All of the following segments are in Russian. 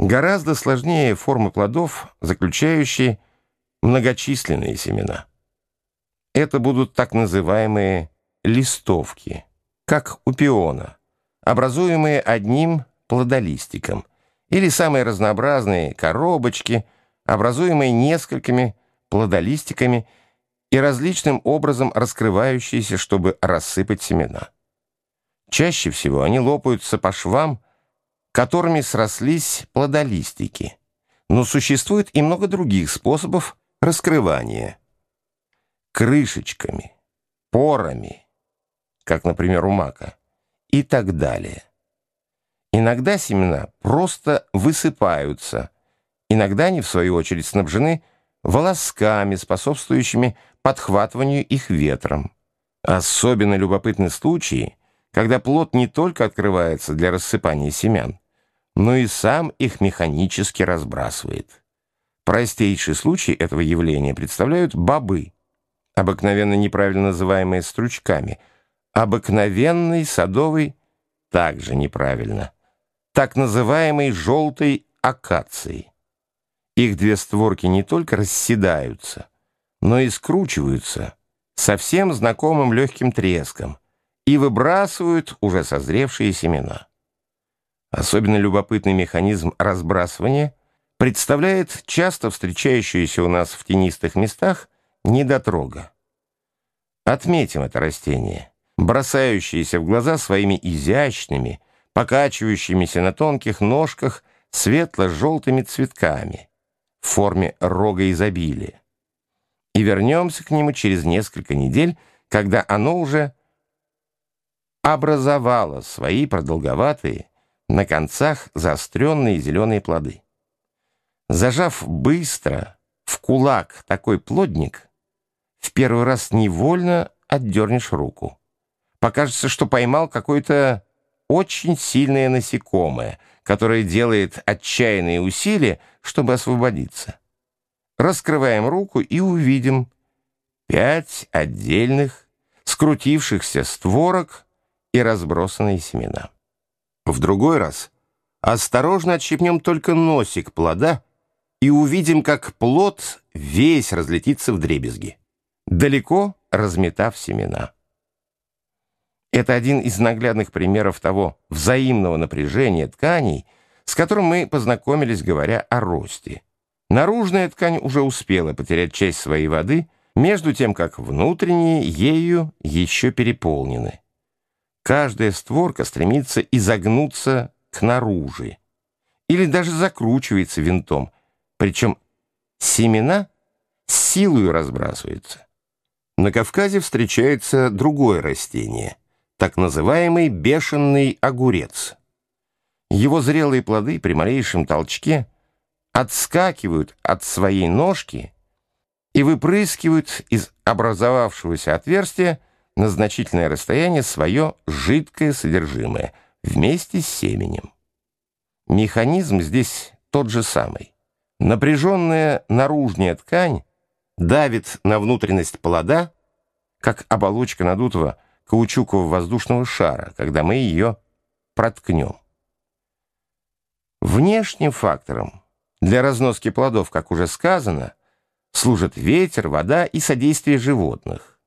Гораздо сложнее формы плодов, заключающие многочисленные семена. Это будут так называемые листовки, как у пиона, образуемые одним плодолистиком, или самые разнообразные коробочки, образуемые несколькими плодолистиками и различным образом раскрывающиеся, чтобы рассыпать семена. Чаще всего они лопаются по швам, которыми срослись плодолистики. Но существует и много других способов раскрывания. Крышечками, порами, как, например, у мака, и так далее. Иногда семена просто высыпаются, иногда они, в свою очередь, снабжены волосками, способствующими подхватыванию их ветром. Особенно любопытны случаи, когда плод не только открывается для рассыпания семян, но и сам их механически разбрасывает. Простейший случай этого явления представляют бобы, обыкновенно неправильно называемые стручками, обыкновенный садовый также неправильно, так называемый желтой акацией. Их две створки не только расседаются, но и скручиваются совсем знакомым легким треском и выбрасывают уже созревшие семена. Особенно любопытный механизм разбрасывания представляет часто встречающуюся у нас в тенистых местах недотрога. Отметим это растение, бросающееся в глаза своими изящными, покачивающимися на тонких ножках светло-желтыми цветками в форме рога изобилия. И вернемся к нему через несколько недель, когда оно уже образовало свои продолговатые, на концах заостренные зеленые плоды. Зажав быстро в кулак такой плодник, в первый раз невольно отдернешь руку. Покажется, что поймал какое-то очень сильное насекомое, которое делает отчаянные усилия, чтобы освободиться. Раскрываем руку и увидим пять отдельных, скрутившихся створок и разбросанные семена. В другой раз осторожно отщипнем только носик плода и увидим, как плод весь разлетится в дребезги, далеко разметав семена. Это один из наглядных примеров того взаимного напряжения тканей, с которым мы познакомились, говоря о росте. Наружная ткань уже успела потерять часть своей воды, между тем, как внутренние ею еще переполнены. Каждая створка стремится изогнуться к наружи или даже закручивается винтом, причем семена силою разбрасываются. На Кавказе встречается другое растение, так называемый бешеный огурец. Его зрелые плоды при малейшем толчке отскакивают от своей ножки и выпрыскивают из образовавшегося отверстия на значительное расстояние свое жидкое содержимое вместе с семенем. Механизм здесь тот же самый. Напряженная наружная ткань давит на внутренность плода, как оболочка надутого каучукового воздушного шара, когда мы ее проткнем. Внешним фактором для разноски плодов, как уже сказано, служат ветер, вода и содействие животных.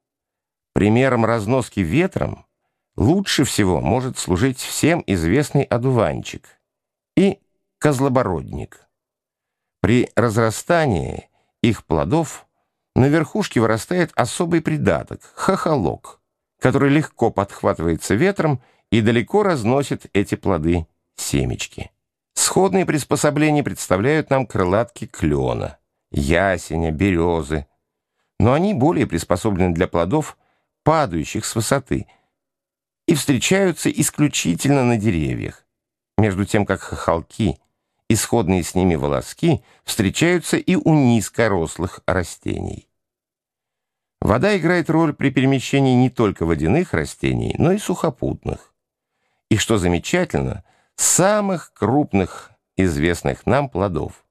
Примером разноски ветром лучше всего может служить всем известный одуванчик и козлобородник. При разрастании их плодов на верхушке вырастает особый придаток – хохолок, который легко подхватывается ветром и далеко разносит эти плоды семечки. Сходные приспособления представляют нам крылатки клена, ясеня, березы, но они более приспособлены для плодов – падающих с высоты, и встречаются исключительно на деревьях, между тем как хохолки, исходные с ними волоски, встречаются и у низкорослых растений. Вода играет роль при перемещении не только водяных растений, но и сухопутных. И, что замечательно, самых крупных известных нам плодов.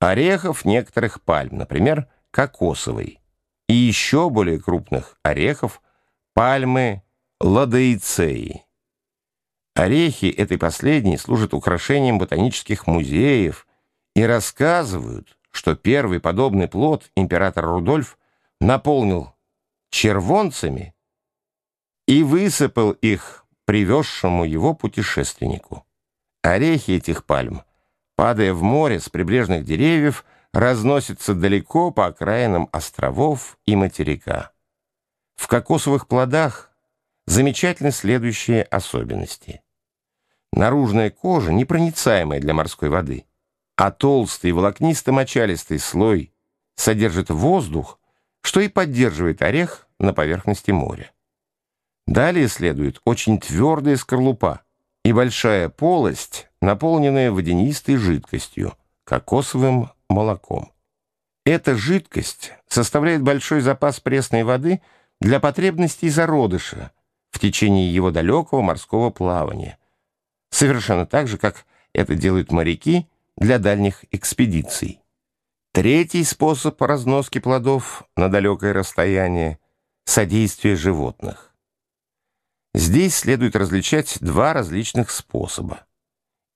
Орехов некоторых пальм, например, кокосовый. И еще более крупных орехов – пальмы ладоицеи. Орехи этой последней служат украшением ботанических музеев И рассказывают, что первый подобный плод император Рудольф наполнил червонцами и высыпал их привезшему его путешественнику. Орехи этих пальм, падая в море с прибрежных деревьев, разносятся далеко по окраинам островов и материка. В кокосовых плодах замечательны следующие особенности. Наружная кожа непроницаемая для морской воды, а толстый волокнисто-мочалистый слой содержит воздух, что и поддерживает орех на поверхности моря. Далее следует очень твердая скорлупа и большая полость, наполненная водянистой жидкостью, кокосовым молоком. Эта жидкость составляет большой запас пресной воды для потребностей зародыша в течение его далекого морского плавания, совершенно так же, как это делают моряки для дальних экспедиций. Третий способ разноски плодов на далекое расстояние – содействие животных. Здесь следует различать два различных способа.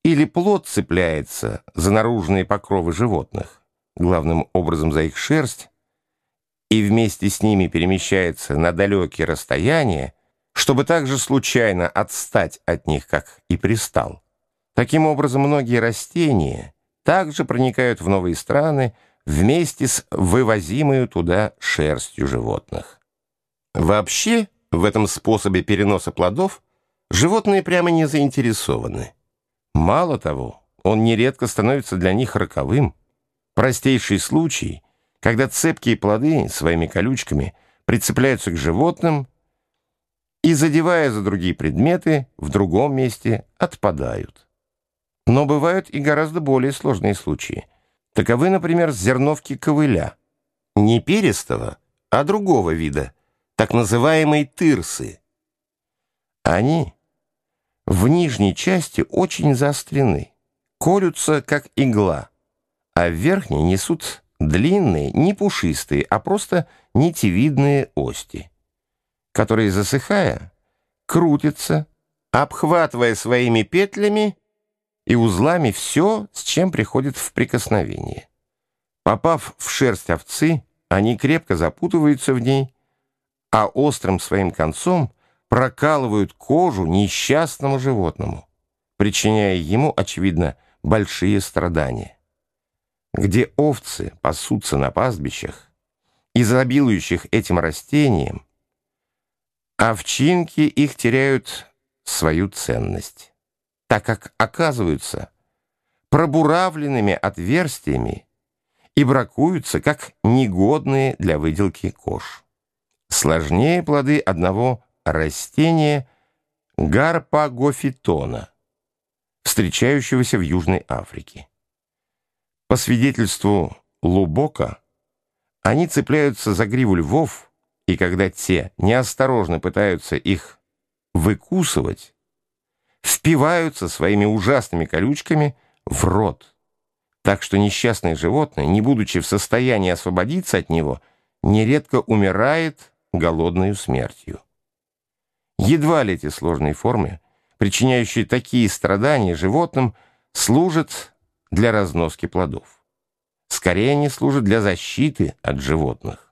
Или плод цепляется за наружные покровы животных, главным образом за их шерсть, и вместе с ними перемещается на далекие расстояния, чтобы также случайно отстать от них, как и пристал. Таким образом, многие растения также проникают в новые страны вместе с вывозимой туда шерстью животных. Вообще, в этом способе переноса плодов животные прямо не заинтересованы. Мало того, он нередко становится для них роковым. Простейший случай, когда цепкие плоды своими колючками прицепляются к животным и, задевая за другие предметы, в другом месте отпадают. Но бывают и гораздо более сложные случаи. Таковы, например, зерновки ковыля. Не перистого, а другого вида, так называемой тырсы. Они в нижней части очень заострены, колются, как игла, а в верхней несут длинные, не пушистые, а просто нитевидные ости, которые, засыхая, крутятся, обхватывая своими петлями и узлами все, с чем приходит в прикосновение. Попав в шерсть овцы, они крепко запутываются в ней, а острым своим концом прокалывают кожу несчастному животному, причиняя ему, очевидно, большие страдания. Где овцы пасутся на пастбищах, изобилующих этим растением, овчинки их теряют свою ценность так как оказываются пробуравленными отверстиями и бракуются, как негодные для выделки кож. Сложнее плоды одного растения гарпагофитона, встречающегося в Южной Африке. По свидетельству Лубока, они цепляются за гриву львов, и когда те неосторожно пытаются их выкусывать, впиваются своими ужасными колючками в рот. Так что несчастное животное, не будучи в состоянии освободиться от него, нередко умирает голодной смертью. Едва ли эти сложные формы, причиняющие такие страдания животным, служат для разноски плодов. Скорее они служат для защиты от животных.